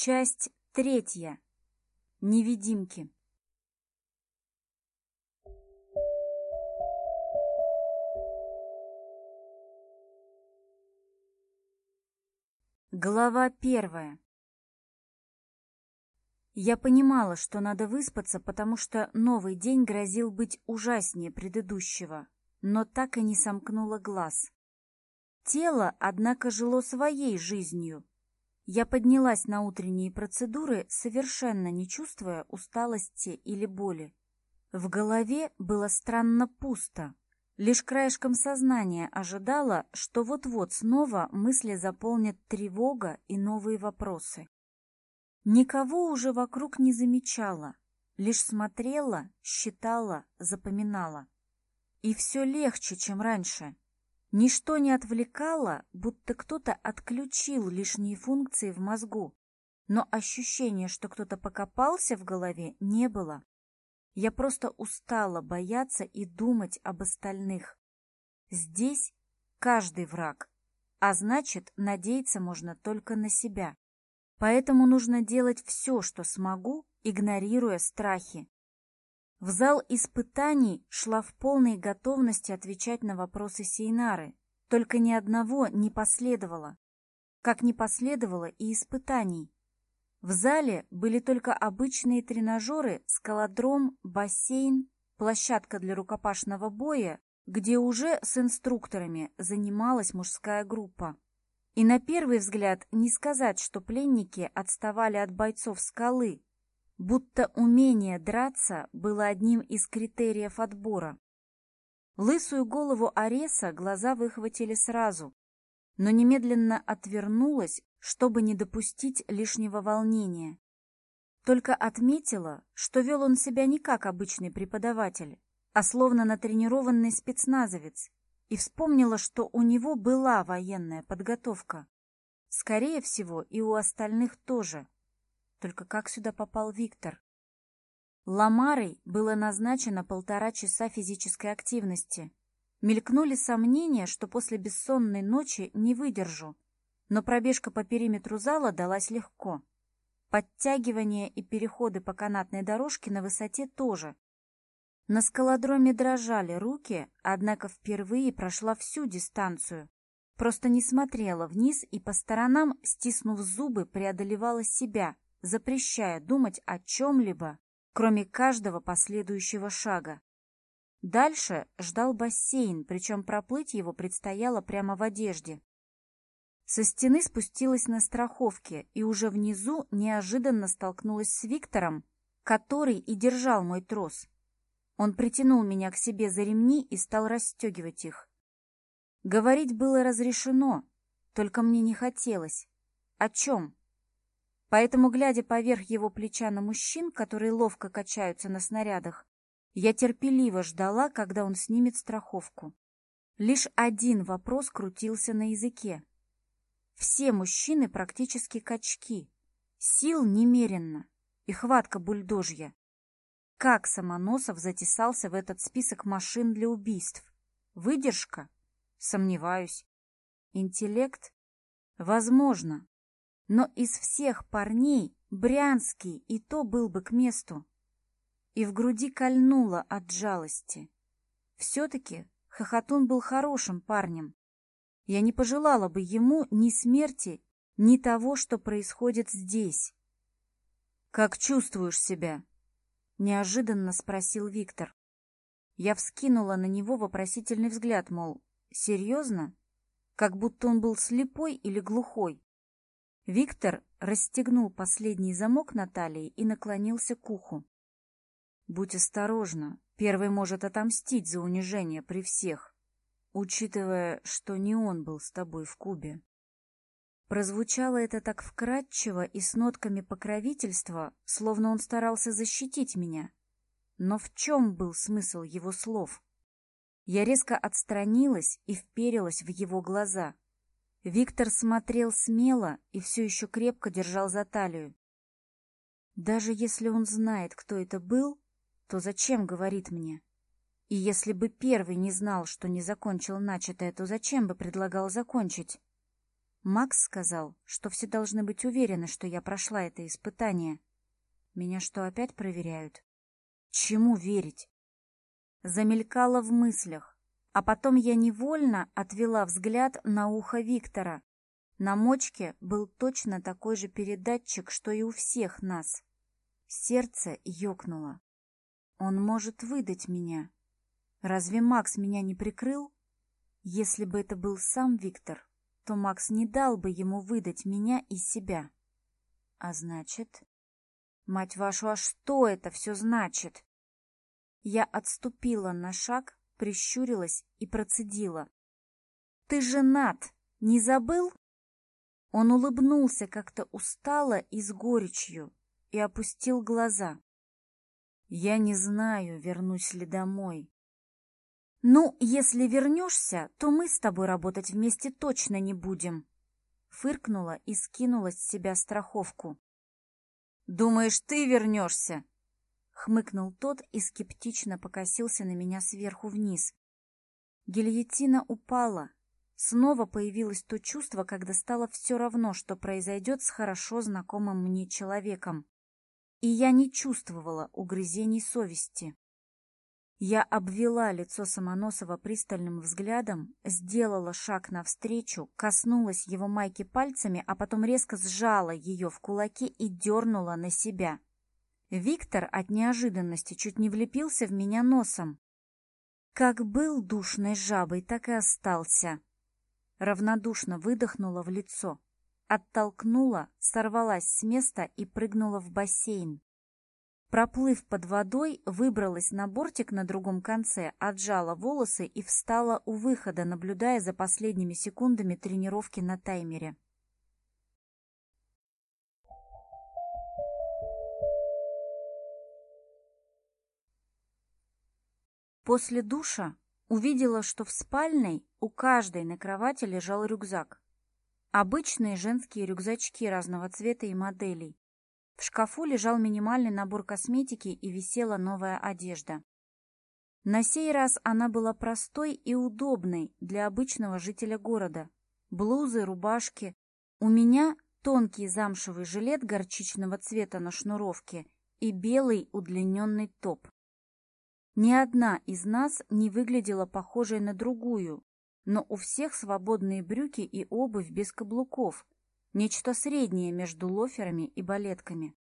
Часть третья. Невидимки. Глава первая. Я понимала, что надо выспаться, потому что новый день грозил быть ужаснее предыдущего, но так и не сомкнула глаз. Тело, однако, жило своей жизнью, я поднялась на утренние процедуры, совершенно не чувствуя усталости или боли. В голове было странно пусто. Лишь краешком сознания ожидала, что вот-вот снова мысли заполнят тревога и новые вопросы. Никого уже вокруг не замечала, лишь смотрела, считала, запоминала. И все легче, чем раньше. Ничто не отвлекало, будто кто-то отключил лишние функции в мозгу, но ощущения, что кто-то покопался в голове, не было. Я просто устала бояться и думать об остальных. Здесь каждый враг, а значит, надеяться можно только на себя. Поэтому нужно делать все, что смогу, игнорируя страхи, в зал испытаний шла в полной готовности отвечать на вопросы Сейнары. Только ни одного не последовало. Как не последовало и испытаний. В зале были только обычные тренажеры, скалодром, бассейн, площадка для рукопашного боя, где уже с инструкторами занималась мужская группа. И на первый взгляд не сказать, что пленники отставали от бойцов скалы, будто умение драться было одним из критериев отбора. Лысую голову Ареса глаза выхватили сразу, но немедленно отвернулась, чтобы не допустить лишнего волнения. Только отметила, что вел он себя не как обычный преподаватель, а словно натренированный спецназовец, и вспомнила, что у него была военная подготовка. Скорее всего, и у остальных тоже – только как сюда попал Виктор? Ламарой было назначено полтора часа физической активности. Мелькнули сомнения, что после бессонной ночи не выдержу, но пробежка по периметру зала далась легко. Подтягивания и переходы по канатной дорожке на высоте тоже. На скалодроме дрожали руки, однако впервые прошла всю дистанцию. Просто не смотрела вниз и по сторонам, стиснув зубы, преодолевала себя – запрещая думать о чем-либо, кроме каждого последующего шага. Дальше ждал бассейн, причем проплыть его предстояло прямо в одежде. Со стены спустилась на страховке и уже внизу неожиданно столкнулась с Виктором, который и держал мой трос. Он притянул меня к себе за ремни и стал расстегивать их. Говорить было разрешено, только мне не хотелось. О чем? Поэтому, глядя поверх его плеча на мужчин, которые ловко качаются на снарядах, я терпеливо ждала, когда он снимет страховку. Лишь один вопрос крутился на языке. Все мужчины практически качки. Сил немеренно. И хватка бульдожья. Как Самоносов затесался в этот список машин для убийств? Выдержка? Сомневаюсь. Интеллект? Возможно но из всех парней Брянский и то был бы к месту. И в груди кольнуло от жалости. Все-таки Хохотун был хорошим парнем. Я не пожелала бы ему ни смерти, ни того, что происходит здесь. «Как чувствуешь себя?» — неожиданно спросил Виктор. Я вскинула на него вопросительный взгляд, мол, серьезно? Как будто он был слепой или глухой. Виктор расстегнул последний замок Наталии и наклонился к уху. «Будь осторожна, первый может отомстить за унижение при всех, учитывая, что не он был с тобой в Кубе». Прозвучало это так вкратчиво и с нотками покровительства, словно он старался защитить меня. Но в чем был смысл его слов? Я резко отстранилась и вперилась в его глаза — Виктор смотрел смело и все еще крепко держал за талию. Даже если он знает, кто это был, то зачем говорит мне? И если бы первый не знал, что не закончил начатое, то зачем бы предлагал закончить? Макс сказал, что все должны быть уверены, что я прошла это испытание. Меня что, опять проверяют? Чему верить? Замелькало в мыслях, а потом я невольно отвела взгляд на ухо Виктора. На мочке был точно такой же передатчик, что и у всех нас. Сердце ёкнуло. Он может выдать меня. Разве Макс меня не прикрыл? Если бы это был сам Виктор, то Макс не дал бы ему выдать меня и себя. А значит... Мать вашу, а что это все значит? Я отступила на шаг, прищурилась и процедила. «Ты женат, не забыл?» Он улыбнулся как-то устало и с горечью и опустил глаза. «Я не знаю, вернусь ли домой». «Ну, если вернешься, то мы с тобой работать вместе точно не будем», фыркнула и скинула с себя страховку. «Думаешь, ты вернешься?» хмыкнул тот и скептично покосился на меня сверху вниз. Гильотина упала. Снова появилось то чувство, когда стало все равно, что произойдет с хорошо знакомым мне человеком. И я не чувствовала угрызений совести. Я обвела лицо Самоносова пристальным взглядом, сделала шаг навстречу, коснулась его майки пальцами, а потом резко сжала ее в кулаки и дернула на себя. Виктор от неожиданности чуть не влепился в меня носом. Как был душной жабой, так и остался. Равнодушно выдохнула в лицо. Оттолкнула, сорвалась с места и прыгнула в бассейн. Проплыв под водой, выбралась на бортик на другом конце, отжала волосы и встала у выхода, наблюдая за последними секундами тренировки на таймере. После душа увидела, что в спальной у каждой на кровати лежал рюкзак. Обычные женские рюкзачки разного цвета и моделей. В шкафу лежал минимальный набор косметики и висела новая одежда. На сей раз она была простой и удобной для обычного жителя города. Блузы, рубашки. У меня тонкий замшевый жилет горчичного цвета на шнуровке и белый удлиненный топ. Ни одна из нас не выглядела похожей на другую, но у всех свободные брюки и обувь без каблуков, нечто среднее между лоферами и балетками.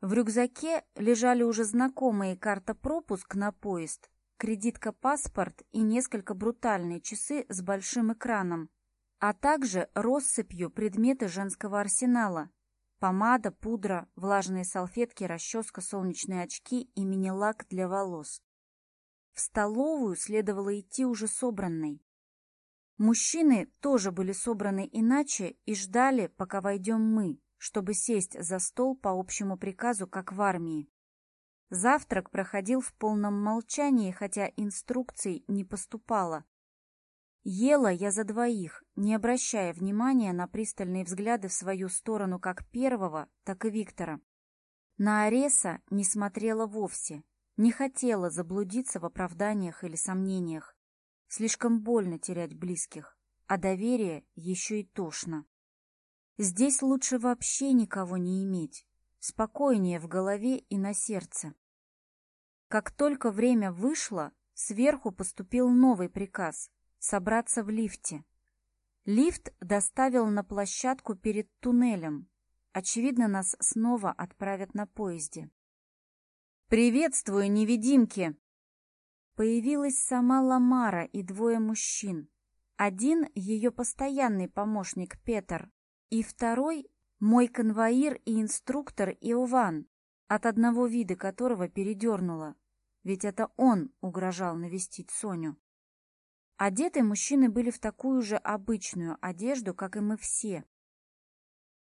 В рюкзаке лежали уже знакомые карта-пропуск на поезд, кредитка-паспорт и несколько брутальные часы с большим экраном, а также россыпью предметы женского арсенала – помада, пудра, влажные салфетки, расческа, солнечные очки и мини-лак для волос. В столовую следовало идти уже собранной. Мужчины тоже были собраны иначе и ждали, пока войдем мы, чтобы сесть за стол по общему приказу, как в армии. Завтрак проходил в полном молчании, хотя инструкций не поступало. Ела я за двоих, не обращая внимания на пристальные взгляды в свою сторону как первого, так и Виктора. На Ареса не смотрела вовсе, не хотела заблудиться в оправданиях или сомнениях. Слишком больно терять близких, а доверие еще и тошно. Здесь лучше вообще никого не иметь, спокойнее в голове и на сердце. Как только время вышло, сверху поступил новый приказ собраться в лифте. Лифт доставил на площадку перед туннелем. Очевидно, нас снова отправят на поезде. «Приветствую, невидимки!» Появилась сама Ламара и двое мужчин. Один — ее постоянный помощник Петер, и второй — мой конвоир и инструктор Иован, от одного вида которого передернуло, ведь это он угрожал навестить Соню. Одеты мужчины были в такую же обычную одежду, как и мы все.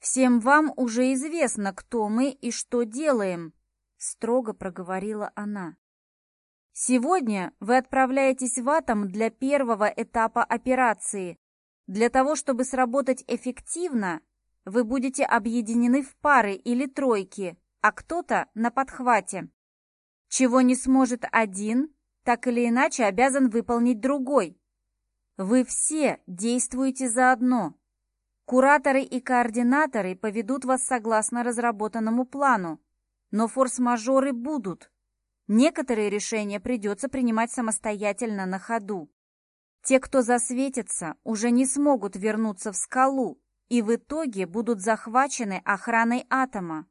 «Всем вам уже известно, кто мы и что делаем», — строго проговорила она. «Сегодня вы отправляетесь в атом для первого этапа операции. Для того, чтобы сработать эффективно, вы будете объединены в пары или тройки, а кто-то на подхвате. Чего не сможет один, так или иначе обязан выполнить другой. Вы все действуете заодно. Кураторы и координаторы поведут вас согласно разработанному плану, но форс-мажоры будут. Некоторые решения придется принимать самостоятельно на ходу. Те, кто засветится, уже не смогут вернуться в скалу и в итоге будут захвачены охраной атома.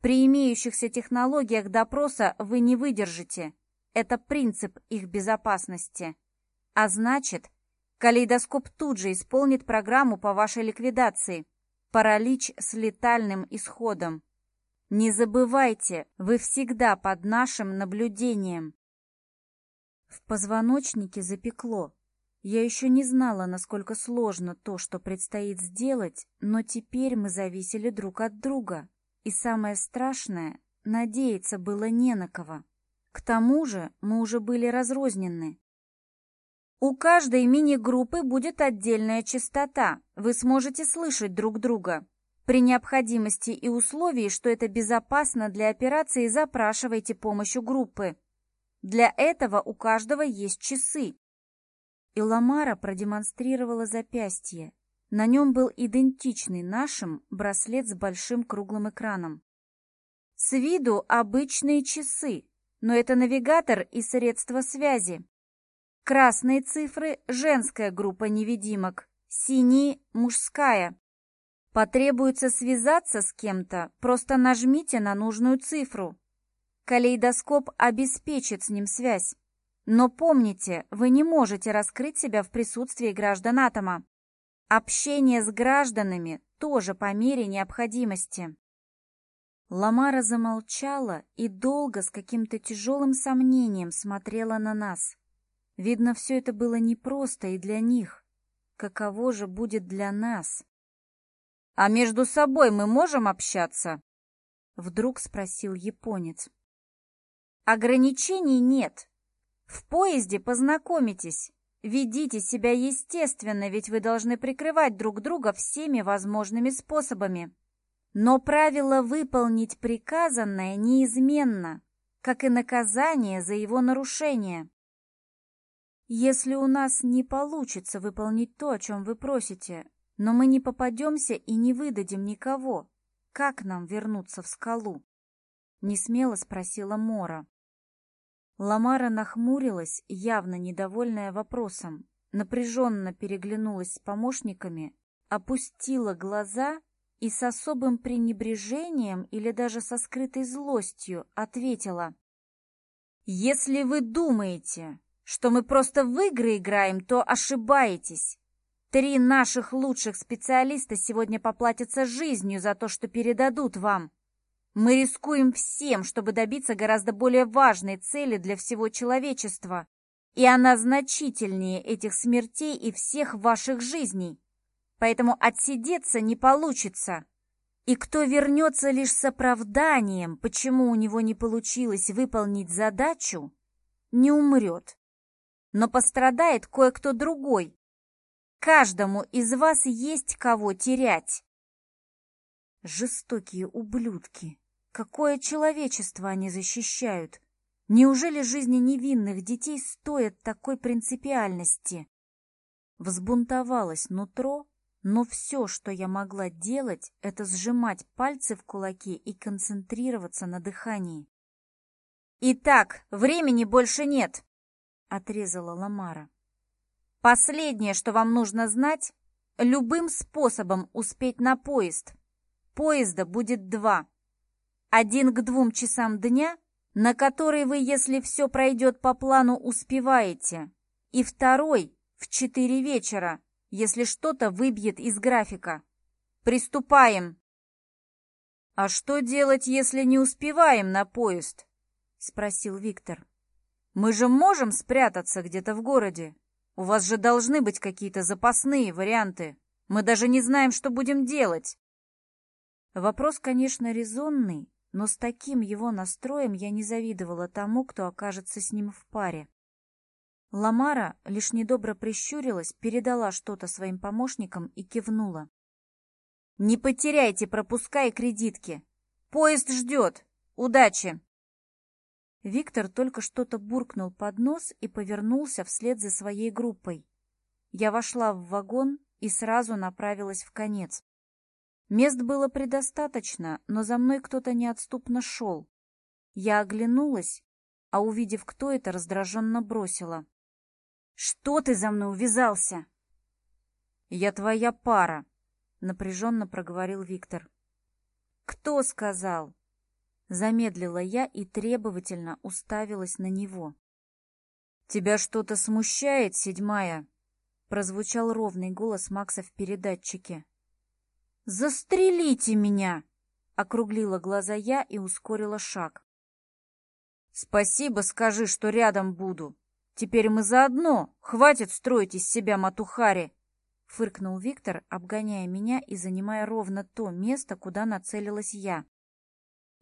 При имеющихся технологиях допроса вы не выдержите. Это принцип их безопасности. А значит, калейдоскоп тут же исполнит программу по вашей ликвидации. Паралич с летальным исходом. Не забывайте, вы всегда под нашим наблюдением. В позвоночнике запекло. Я еще не знала, насколько сложно то, что предстоит сделать, но теперь мы зависели друг от друга. И самое страшное, надеяться было не на кого. К тому же мы уже были разрознены. У каждой мини-группы будет отдельная частота, вы сможете слышать друг друга. При необходимости и условии, что это безопасно для операции, запрашивайте помощь у группы. Для этого у каждого есть часы. И Ламара продемонстрировала запястье. На нем был идентичный нашим браслет с большим круглым экраном. С виду обычные часы, но это навигатор и средство связи. Красные цифры – женская группа невидимок, синие – мужская. Потребуется связаться с кем-то, просто нажмите на нужную цифру. Калейдоскоп обеспечит с ним связь. Но помните, вы не можете раскрыть себя в присутствии граждан атома. Общение с гражданами тоже по мере необходимости. Ламара замолчала и долго с каким-то тяжелым сомнением смотрела на нас. Видно, все это было непросто и для них. Каково же будет для нас? «А между собой мы можем общаться?» Вдруг спросил японец. «Ограничений нет. В поезде познакомитесь. Ведите себя естественно, ведь вы должны прикрывать друг друга всеми возможными способами». Но правило выполнить приказанное неизменно, как и наказание за его нарушение. Если у нас не получится выполнить то, о чем вы просите, но мы не попадемся и не выдадим никого, как нам вернуться в скалу? Несмело спросила Мора. Ламара нахмурилась, явно недовольная вопросом, напряженно переглянулась с помощниками, опустила глаза и с особым пренебрежением или даже со скрытой злостью ответила. «Если вы думаете, что мы просто в игры играем, то ошибаетесь. Три наших лучших специалиста сегодня поплатятся жизнью за то, что передадут вам. Мы рискуем всем, чтобы добиться гораздо более важной цели для всего человечества, и она значительнее этих смертей и всех ваших жизней поэтому отсидеться не получится. И кто вернется лишь с оправданием, почему у него не получилось выполнить задачу, не умрет. Но пострадает кое-кто другой. Каждому из вас есть кого терять. Жестокие ублюдки. Какое человечество они защищают? Неужели жизни невинных детей стоят такой принципиальности? Взбунтовалось нутро, но все, что я могла делать, это сжимать пальцы в кулаки и концентрироваться на дыхании. «Итак, времени больше нет!» — отрезала Ламара. «Последнее, что вам нужно знать, любым способом успеть на поезд. Поезда будет два. Один к двум часам дня, на который вы, если все пройдет по плану, успеваете, и второй в четыре вечера, если что-то выбьет из графика. Приступаем!» «А что делать, если не успеваем на поезд?» — спросил Виктор. «Мы же можем спрятаться где-то в городе. У вас же должны быть какие-то запасные варианты. Мы даже не знаем, что будем делать». Вопрос, конечно, резонный, но с таким его настроем я не завидовала тому, кто окажется с ним в паре. Ламара лишь недобро прищурилась, передала что-то своим помощникам и кивнула. «Не потеряйте пропуска и кредитки! Поезд ждет! Удачи!» Виктор только что-то буркнул под нос и повернулся вслед за своей группой. Я вошла в вагон и сразу направилась в конец. Мест было предостаточно, но за мной кто-то неотступно шел. Я оглянулась, а, увидев, кто это, раздраженно бросила. Что ты за мной увязался? Я твоя пара, напряженно проговорил Виктор. Кто сказал? Замедлила я и требовательно уставилась на него. Тебя что-то смущает, седьмая? Прозвучал ровный голос Макса в передатчике. «Застрелите меня!» — округлила глаза я и ускорила шаг. «Спасибо, скажи, что рядом буду!» Теперь мы заодно. Хватит строить из себя матухари!» Фыркнул Виктор, обгоняя меня и занимая ровно то место, куда нацелилась я.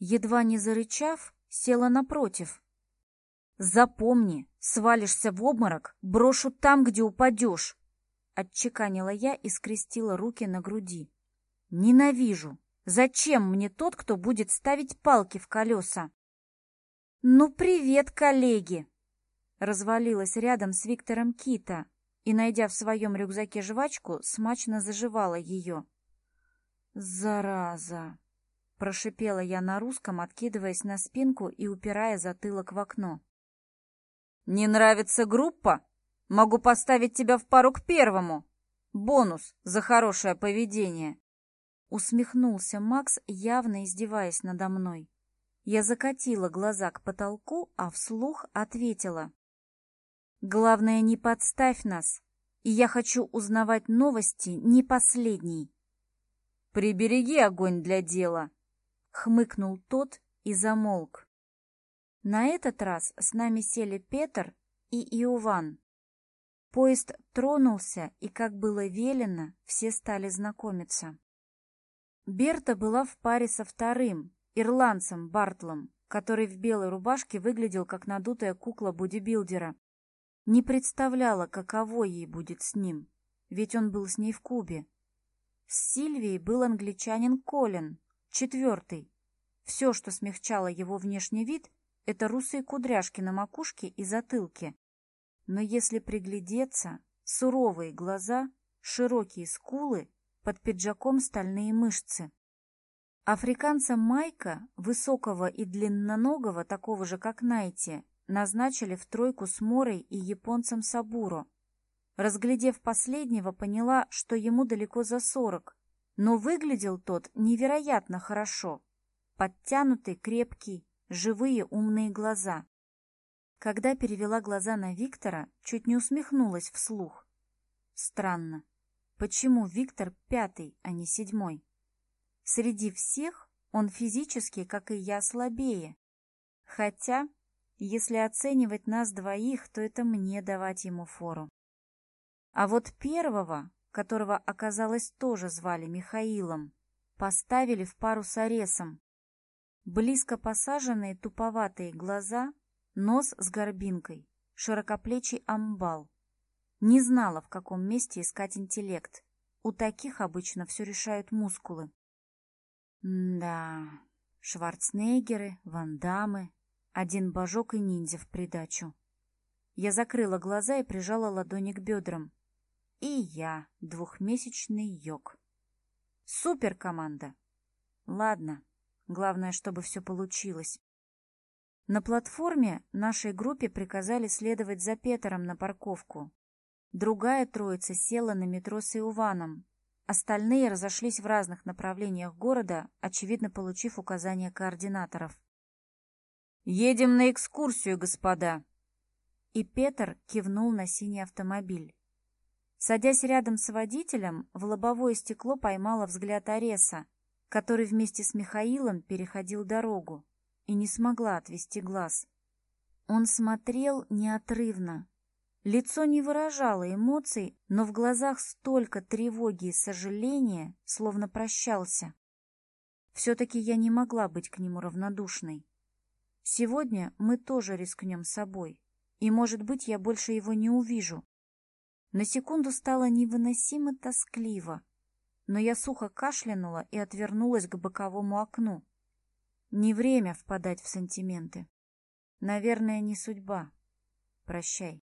Едва не зарычав, села напротив. «Запомни, свалишься в обморок, брошу там, где упадешь!» Отчеканила я и скрестила руки на груди. «Ненавижу! Зачем мне тот, кто будет ставить палки в колеса?» «Ну, привет, коллеги!» развалилась рядом с Виктором Кита и, найдя в своем рюкзаке жвачку, смачно заживала ее. «Зараза!» — прошипела я на русском, откидываясь на спинку и упирая затылок в окно. «Не нравится группа? Могу поставить тебя в пару к первому. Бонус за хорошее поведение!» Усмехнулся Макс, явно издеваясь надо мной. Я закатила глаза к потолку, а вслух ответила. Главное, не подставь нас, и я хочу узнавать новости не последней. «Прибереги огонь для дела!» — хмыкнул тот и замолк. На этот раз с нами сели Петр и Иован. Поезд тронулся, и, как было велено, все стали знакомиться. Берта была в паре со вторым, ирландцем Бартлом, который в белой рубашке выглядел как надутая кукла бодибилдера не представляла, каково ей будет с ним, ведь он был с ней в Кубе. С Сильвией был англичанин Колин, четвертый. Все, что смягчало его внешний вид, это русые кудряшки на макушке и затылке. Но если приглядеться, суровые глаза, широкие скулы, под пиджаком стальные мышцы. Африканца Майка, высокого и длинноногого, такого же, как Найти, назначили в тройку с Морой и японцем Сабуро. Разглядев последнего, поняла, что ему далеко за сорок, но выглядел тот невероятно хорошо. Подтянутый, крепкий, живые умные глаза. Когда перевела глаза на Виктора, чуть не усмехнулась вслух. Странно. Почему Виктор пятый, а не седьмой? Среди всех он физически, как и я, слабее. Хотя если оценивать нас двоих, то это мне давать ему фору. А вот первого, которого, оказалось, тоже звали Михаилом, поставили в пару с Аресом. Близко посаженные туповатые глаза, нос с горбинкой, широкоплечий амбал. Не знала, в каком месте искать интеллект. У таких обычно все решают мускулы. М да, Шварценеггеры, Вандамы, один божок и ниндзя в придачу. Я закрыла глаза и прижала ладони к бедрам. И я, двухмесячный йог. Супер команда! Ладно, главное, чтобы все получилось. На платформе нашей группе приказали следовать за Петером на парковку. Другая троица села на метро с Иваном. Остальные разошлись в разных направлениях города, очевидно получив указания координаторов. Едем на экскурсию, господа!» И Петр кивнул на синий автомобиль. Садясь рядом с водителем, в лобовое стекло поймала взгляд Ареса, который вместе с Михаилом переходил дорогу, и не смогла отвести глаз. Он смотрел неотрывно. Лицо не выражало эмоций, но в глазах столько тревоги и сожаления, словно прощался. Все-таки я не могла быть к нему равнодушной. Сегодня мы тоже рискнем собой, и, может быть, я больше его не увижу. На секунду стало невыносимо тоскливо, но я сухо кашлянула и отвернулась к боковому окну. Не время впадать в сантименты. Наверное, не судьба. Прощай.